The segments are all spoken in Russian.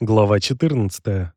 Глава 14.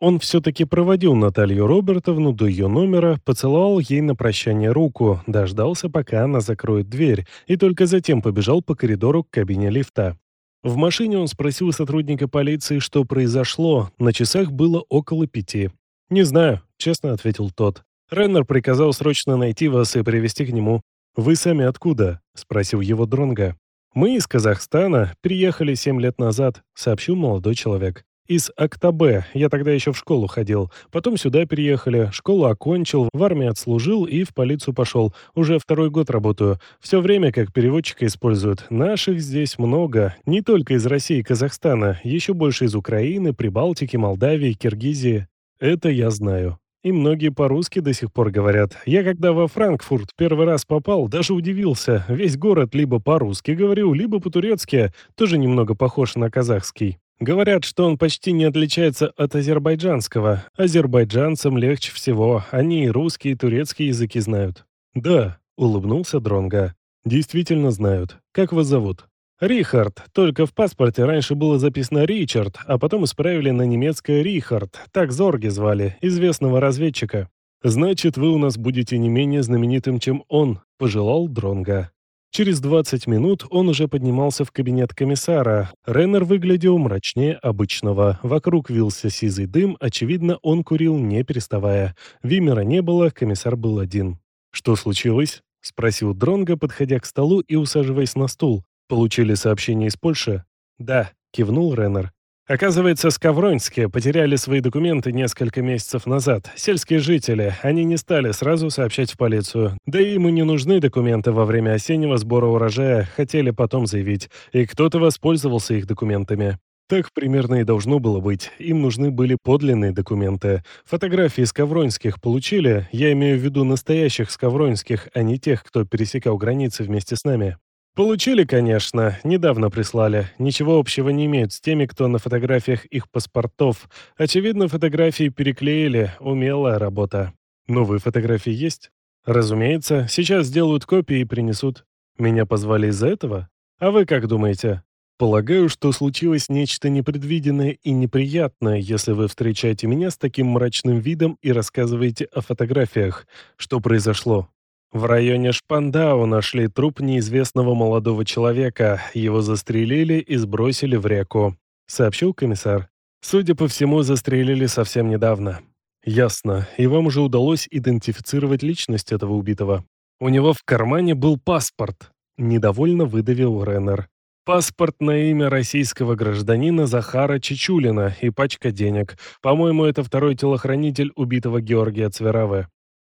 Он все-таки проводил Наталью Робертовну до ее номера, поцеловал ей на прощание руку, дождался, пока она закроет дверь, и только затем побежал по коридору к кабине лифта. В машине он спросил сотрудника полиции, что произошло. На часах было около пяти. «Не знаю», — честно ответил тот. Реннер приказал срочно найти вас и привести к нему. «Вы сами откуда?» — спросил его Дронга. «Мы из Казахстана, приехали семь лет назад», — сообщил молодой человек. «Из Актабе, я тогда еще в школу ходил. Потом сюда переехали, школу окончил, в армии отслужил и в полицию пошел. Уже второй год работаю. Все время как переводчика используют. Наших здесь много. Не только из России и Казахстана, еще больше из Украины, Прибалтики, Молдавии, Киргизии. Это я знаю. И многие по-русски до сих пор говорят. Я когда во Франкфурт первый раз попал, даже удивился. Весь город либо по-русски говорил, либо по-турецки, тоже немного похож на казахский. Говорят, что он почти не отличается от азербайджанского. Азербайджанцам легче всего, они и русский, и турецкий языки знают. Да, улыбнулся Дронга. Действительно знают. Как вас зовут? Рихард, только в паспорте раньше было записано Ричард, а потом исправили на немецкое Рихард, так Зорги звали, известного разведчика. Значит, вы у нас будете не менее знаменитым, чем он, пожелал Дронга. Через 20 минут он уже поднимался в кабинет комиссара. Реннер выглядел мрачнее обычного. Вокруг вился сизый дым, очевидно, он курил не переставая. Вимера не было, комиссар был один. «Что случилось?» — спросил Дронга, подходя к столу и усаживаясь на стул. «Получили сообщение из Польши?» «Да», — кивнул Реннер. Оказывается, Скавронские потеряли свои документы несколько месяцев назад. Сельские жители, они не стали сразу сообщать в полицию. Да и им не нужны документы во время осеннего сбора урожая, хотели потом заявить. И кто-то воспользовался их документами. Так примерно и должно было быть. Им нужны были подлинные документы. Фотографии Скавронских получили, я имею в виду настоящих Скавронских, а не тех, кто пересекал границы вместе с нами. Получили, конечно, недавно прислали. Ничего общего не имеют с теми, кто на фотографиях их паспортов. Очевидно, фотографии переклеили, умелая работа. Новые фотографии есть? Разумеется, сейчас сделают копии и принесут. Меня позвали из-за этого? А вы как думаете? Полагаю, что случилось нечто непредвиденное и неприятное, если вы встречаете меня с таким мрачным видом и рассказываете о фотографиях. Что произошло? В районе Шпандау нашли труп неизвестного молодого человека. Его застрелили и сбросили в реку, сообщил комиссар. Судя по всему, застрелили совсем недавно. Ясно. И вам уже удалось идентифицировать личность этого убитого. У него в кармане был паспорт. Недовольно выдавил Реннер. Паспорт на имя российского гражданина Захара Чечулина и пачка денег. По-моему, это второй телохранитель убитого Георгия Цверавы.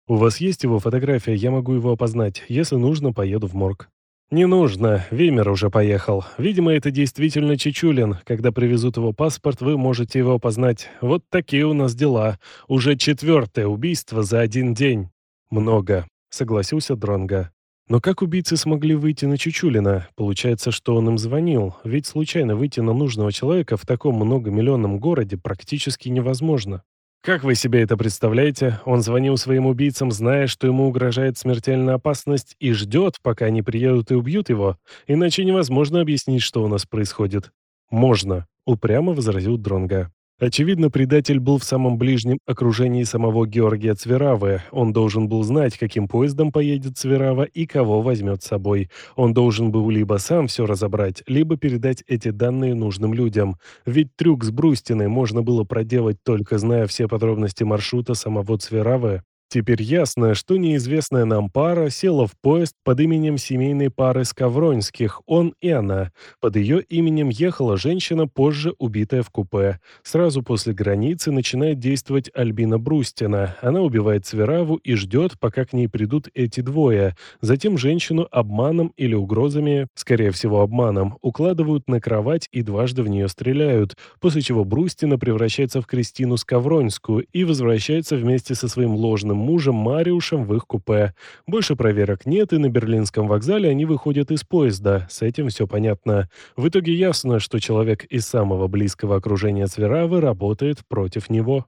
«У вас есть его фотография? Я могу его опознать. Если нужно, поеду в морг». «Не нужно. Вимер уже поехал. Видимо, это действительно Чечулин. Когда привезут его паспорт, вы можете его опознать. Вот такие у нас дела. Уже четвертое убийство за один день». «Много», — согласился Дронга. Но как убийцы смогли выйти на Чучулина? Получается, что он им звонил, ведь случайно выйти на нужного человека в таком многомиллионном городе практически невозможно. Как вы себе это представляете? Он звонил своим убийцам, зная, что ему угрожает смертельная опасность, и ждет, пока они приедут и убьют его? Иначе невозможно объяснить, что у нас происходит. «Можно», — упрямо возразил Дронга. Очевидно, предатель был в самом ближнем окружении самого Георгия Цверавы. Он должен был знать, каким поездом поедет Цверава и кого возьмет с собой. Он должен был либо сам все разобрать, либо передать эти данные нужным людям. Ведь трюк с Брустиной можно было проделать только зная все подробности маршрута самого Цверавы. Теперь ясно, что неизвестная нам пара села в поезд под именем семейной пары Скавронских, он и она. Под ее именем ехала женщина, позже убитая в купе. Сразу после границы начинает действовать Альбина Брустина. Она убивает Цвераву и ждет, пока к ней придут эти двое. Затем женщину обманом или угрозами, скорее всего обманом, укладывают на кровать и дважды в нее стреляют, после чего Брустина превращается в Кристину Скавронскую и возвращается вместе со своим ложным мужем Мариушем в их купе. Больше проверок нет, и на Берлинском вокзале они выходят из поезда. С этим все понятно. В итоге ясно, что человек из самого близкого окружения Цверавы работает против него.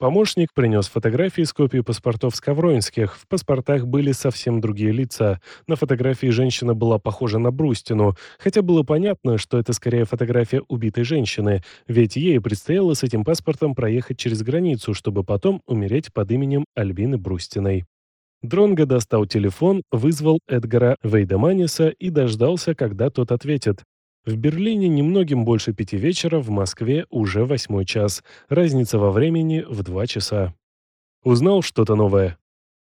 Помощник принес фотографии с копией паспортов Скавронских. В паспортах были совсем другие лица. На фотографии женщина была похожа на Брустину, хотя было понятно, что это скорее фотография убитой женщины, ведь ей предстояло с этим паспортом проехать через границу, чтобы потом умереть под именем Альбины Брустиной. Дронго достал телефон, вызвал Эдгара Вейдеманиса и дождался, когда тот ответит. В Берлине немногим больше пяти вечера, в Москве уже восьмой час. Разница во времени в два часа. Узнал что-то новое?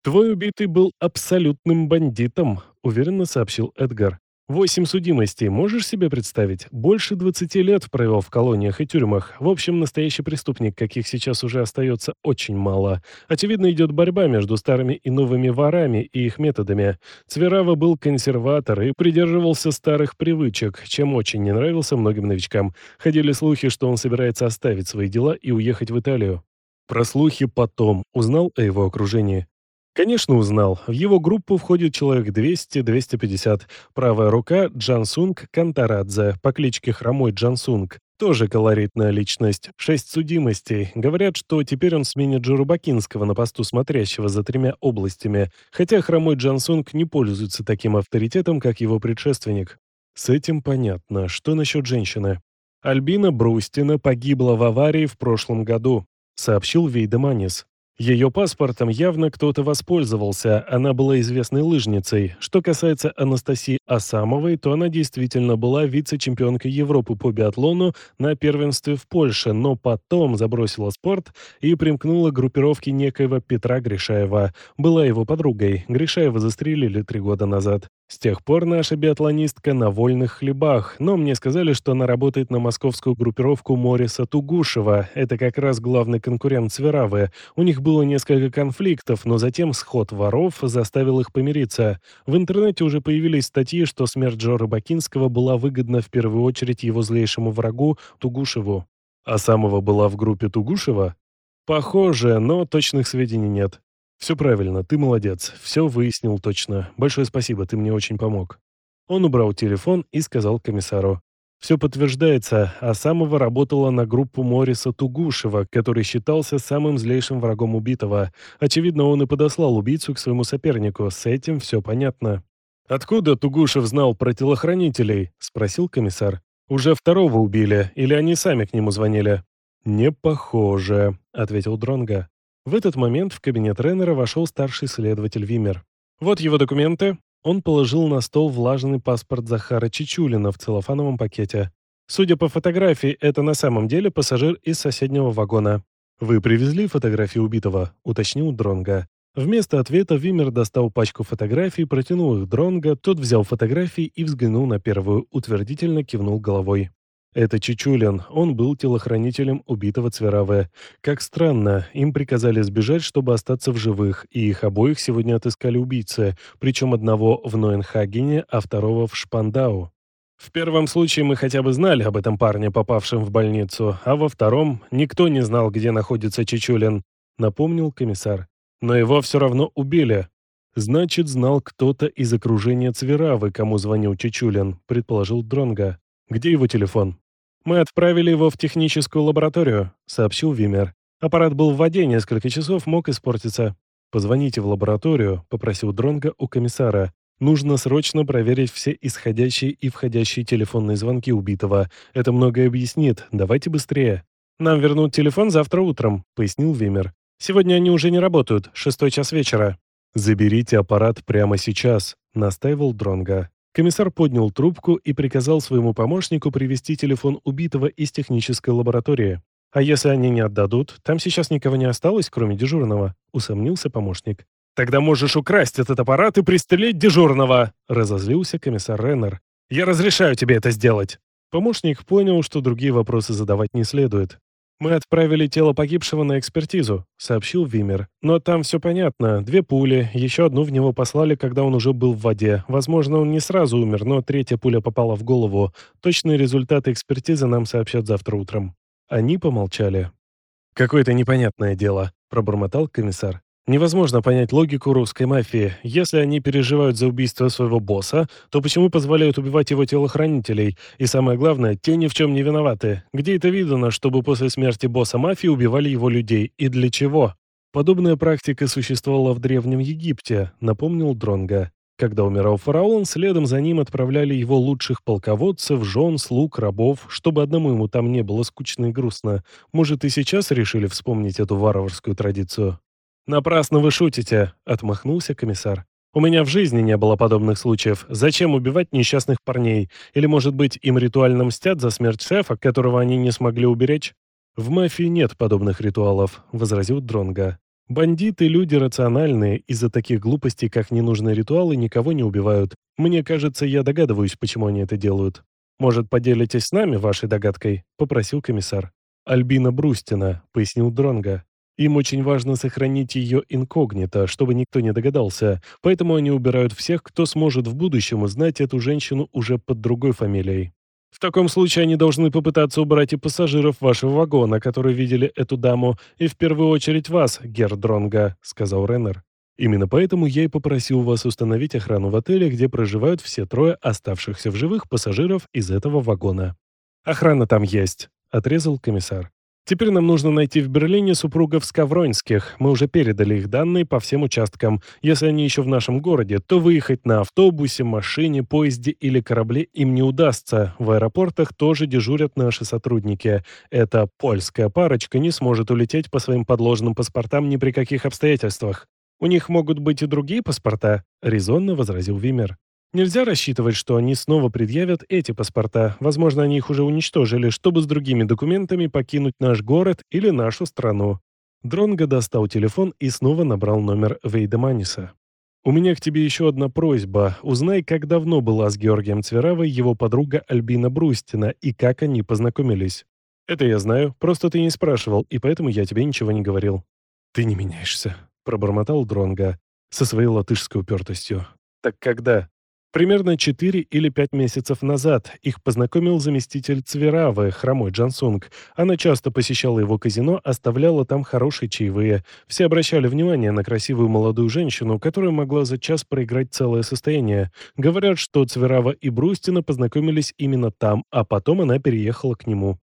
«Твой убитый был абсолютным бандитом», — уверенно сообщил Эдгар. Восемь судимостей, можешь себе представить? Больше 20 лет провел в колониях и тюрьмах. В общем, настоящий преступник, каких сейчас уже остается очень мало. Очевидно, идет борьба между старыми и новыми ворами и их методами. Цверава был консерватор и придерживался старых привычек, чем очень не нравился многим новичкам. Ходили слухи, что он собирается оставить свои дела и уехать в Италию. Про слухи потом узнал о его окружении. Конечно, узнал. В его группу входит человек 200-250. Правая рука Джансунг Кантарадзе по кличке Хромой Джансунг. Тоже колоритная личность. Шесть судимостей. Говорят, что теперь он сменит Джурубакинского на посту смотрящего за тремя областями, хотя Хромой Джансунг не пользуется таким авторитетом, как его предшественник. С этим понятно. Что насчет женщины? Альбина Брустина погибла в аварии в прошлом году, сообщил Вейдеманис. Ее паспортом явно кто-то воспользовался, она была известной лыжницей. Что касается Анастасии Асамовой, то она действительно была вице-чемпионкой Европы по биатлону на первенстве в Польше, но потом забросила спорт и примкнула к группировке некоего Петра Гришаева. Была его подругой. Гришаева застрелили три года назад. С тех пор наша биатлонистка на вольных хлебах, но мне сказали, что она работает на московскую группировку Мориса Тугушева. Это как раз главный конкурент Сверавы. У них было несколько конфликтов, но затем сход воров заставил их помириться. В интернете уже появились статьи, что смерть Джо Рыбакинского была выгодна в первую очередь его злейшему врагу Тугушеву. А самого была в группе Тугушева? Похоже, но точных сведений нет. «Все правильно, ты молодец, все выяснил точно. Большое спасибо, ты мне очень помог». Он убрал телефон и сказал комиссару. Все подтверждается, а самого работала на группу Мориса Тугушева, который считался самым злейшим врагом убитого. Очевидно, он и подослал убийцу к своему сопернику, с этим все понятно. «Откуда Тугушев знал про телохранителей?» – спросил комиссар. «Уже второго убили, или они сами к нему звонили?» «Не похоже», – ответил Дронга. В этот момент в кабинет Реннера вошел старший следователь Вимер. «Вот его документы». Он положил на стол влажный паспорт Захара Чичулина в целлофановом пакете. Судя по фотографии, это на самом деле пассажир из соседнего вагона. «Вы привезли фотографии убитого?» — уточнил Дронга. Вместо ответа Вимер достал пачку фотографий, протянул их Дронга, тот взял фотографии и взглянул на первую, утвердительно кивнул головой. Это Чичулин, он был телохранителем убитого Цвераве. Как странно, им приказали сбежать, чтобы остаться в живых, и их обоих сегодня отыскали убийцы, причем одного в Нойенхагене, а второго в Шпандау. В первом случае мы хотя бы знали об этом парне, попавшем в больницу, а во втором никто не знал, где находится Чичулин, напомнил комиссар. Но его все равно убили. Значит, знал кто-то из окружения Цверавы, кому звонил Чичулин, предположил Дронга. «Где его телефон?» «Мы отправили его в техническую лабораторию», — сообщил Вимер. «Аппарат был в воде несколько часов, мог испортиться». «Позвоните в лабораторию», — попросил Дронга у комиссара. «Нужно срочно проверить все исходящие и входящие телефонные звонки убитого. Это многое объяснит. Давайте быстрее». «Нам вернут телефон завтра утром», — пояснил Вимер. «Сегодня они уже не работают. Шестой час вечера». «Заберите аппарат прямо сейчас», — настаивал Дронга. Комиссар поднял трубку и приказал своему помощнику привести телефон убитого из технической лаборатории. «А если они не отдадут? Там сейчас никого не осталось, кроме дежурного», — усомнился помощник. «Тогда можешь украсть этот аппарат и пристрелить дежурного!» — разозлился комиссар Реннер. «Я разрешаю тебе это сделать!» Помощник понял, что другие вопросы задавать не следует. «Мы отправили тело погибшего на экспертизу», — сообщил Вимер. «Но там все понятно. Две пули, еще одну в него послали, когда он уже был в воде. Возможно, он не сразу умер, но третья пуля попала в голову. Точные результаты экспертизы нам сообщат завтра утром». Они помолчали. «Какое-то непонятное дело», — пробормотал комиссар. Невозможно понять логику русской мафии. Если они переживают за убийство своего босса, то почему позволяют убивать его телохранителей? И самое главное, те ни в чем не виноваты. Где это видано, чтобы после смерти босса мафии убивали его людей? И для чего? Подобная практика существовала в Древнем Египте, напомнил Дронга. Когда умирал фараон, следом за ним отправляли его лучших полководцев, жен, слуг, рабов, чтобы одному ему там не было скучно и грустно. Может, и сейчас решили вспомнить эту варварскую традицию? «Напрасно вы шутите», — отмахнулся комиссар. «У меня в жизни не было подобных случаев. Зачем убивать несчастных парней? Или, может быть, им ритуально мстят за смерть шефа, которого они не смогли уберечь?» «В мафии нет подобных ритуалов», — возразил Дронга. «Бандиты — люди рациональные, из-за таких глупостей, как ненужные ритуалы, никого не убивают. Мне кажется, я догадываюсь, почему они это делают. Может, поделитесь с нами вашей догадкой?» — попросил комиссар. «Альбина Брустина», — пояснил Дронга. Им очень важно сохранить ее инкогнито, чтобы никто не догадался, поэтому они убирают всех, кто сможет в будущем узнать эту женщину уже под другой фамилией. В таком случае они должны попытаться убрать и пассажиров вашего вагона, которые видели эту даму, и в первую очередь вас, Герр Дронга», — сказал Реннер. «Именно поэтому я и попросил вас установить охрану в отеле, где проживают все трое оставшихся в живых пассажиров из этого вагона». «Охрана там есть», — отрезал комиссар. Теперь нам нужно найти в Берлине супругов Скавронских. Мы уже передали их данные по всем участкам. Если они еще в нашем городе, то выехать на автобусе, машине, поезде или корабле им не удастся. В аэропортах тоже дежурят наши сотрудники. Эта польская парочка не сможет улететь по своим подложенным паспортам ни при каких обстоятельствах. У них могут быть и другие паспорта, резонно возразил Вимер. Нельзя рассчитывать, что они снова предъявят эти паспорта. Возможно, они их уже уничтожили, чтобы с другими документами покинуть наш город или нашу страну. Дронго достал телефон и снова набрал номер Вейдеманиса. «У меня к тебе еще одна просьба. Узнай, как давно была с Георгием Цверавой его подруга Альбина Брустина и как они познакомились. Это я знаю, просто ты не спрашивал, и поэтому я тебе ничего не говорил». «Ты не меняешься», — пробормотал Дронга со своей латышской упертостью. «Так когда?» Примерно 4 или 5 месяцев назад их познакомил заместитель Цверавы, хромой Джансунг. Она часто посещала его казино, оставляла там хорошие чаевые. Все обращали внимание на красивую молодую женщину, которая могла за час проиграть целое состояние. Говорят, что Цверава и Брустина познакомились именно там, а потом она переехала к нему.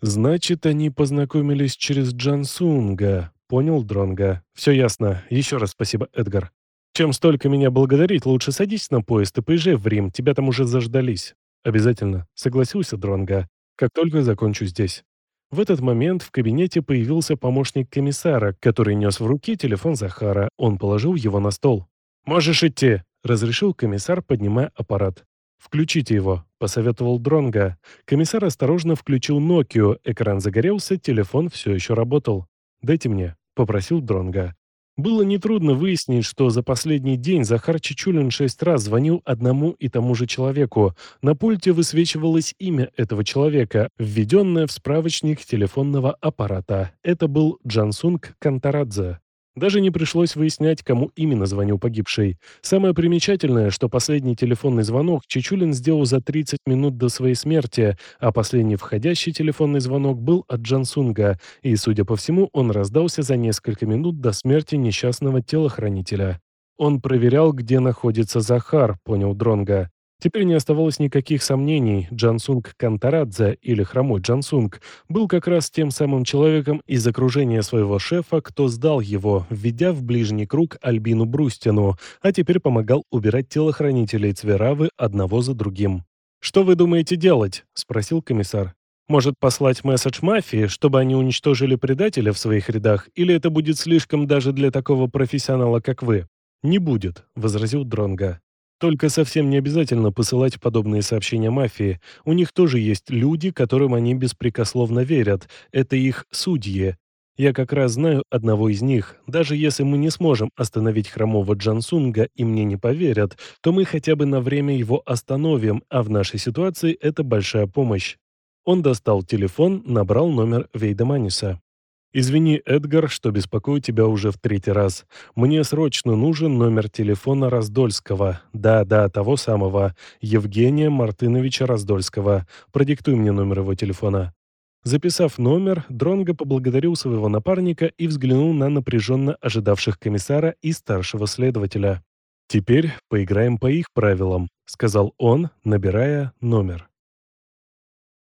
«Значит, они познакомились через Джансунга», — понял Дронга. «Все ясно. Еще раз спасибо, Эдгар». Чем столько меня благодарить, лучше садись на поезд и поезжай в Рим, тебя там уже заждались. Обязательно, согласился Дронга, как только закончу здесь. В этот момент в кабинете появился помощник комиссара, который нес в руке телефон Захара. Он положил его на стол. «Можешь идти», — разрешил комиссар, поднимая аппарат. «Включите его», — посоветовал Дронга. Комиссар осторожно включил Nokia, экран загорелся, телефон все еще работал. «Дайте мне», — попросил Дронга. Было нетрудно выяснить, что за последний день Захар Чичулин шесть раз звонил одному и тому же человеку. На пульте высвечивалось имя этого человека, введенное в справочник телефонного аппарата. Это был Джансунг Кантарадзе. Даже не пришлось выяснять, кому именно звонил погибший. Самое примечательное, что последний телефонный звонок Чичулин сделал за 30 минут до своей смерти, а последний входящий телефонный звонок был от Джансунга, и, судя по всему, он раздался за несколько минут до смерти несчастного телохранителя. Он проверял, где находится Захар, понял Дронга. Теперь не оставалось никаких сомнений, Джансунг Кантарадзе, или Хромой Джансунг, был как раз тем самым человеком из окружения своего шефа, кто сдал его, введя в ближний круг Альбину Брустину, а теперь помогал убирать телохранителей Цверавы одного за другим. «Что вы думаете делать?» – спросил комиссар. «Может, послать месседж мафии, чтобы они уничтожили предателя в своих рядах, или это будет слишком даже для такого профессионала, как вы?» «Не будет», – возразил Дронга. Только совсем не обязательно посылать подобные сообщения мафии. У них тоже есть люди, которым они беспрекословно верят. Это их судьи. Я как раз знаю одного из них. Даже если мы не сможем остановить хромого Джансунга и мне не поверят, то мы хотя бы на время его остановим, а в нашей ситуации это большая помощь. Он достал телефон, набрал номер Вейдеманиса. «Извини, Эдгар, что беспокою тебя уже в третий раз. Мне срочно нужен номер телефона Раздольского. Да-да, того самого. Евгения Мартыновича Раздольского. Продиктуй мне номер его телефона». Записав номер, Дронго поблагодарил своего напарника и взглянул на напряженно ожидавших комиссара и старшего следователя. «Теперь поиграем по их правилам», — сказал он, набирая номер.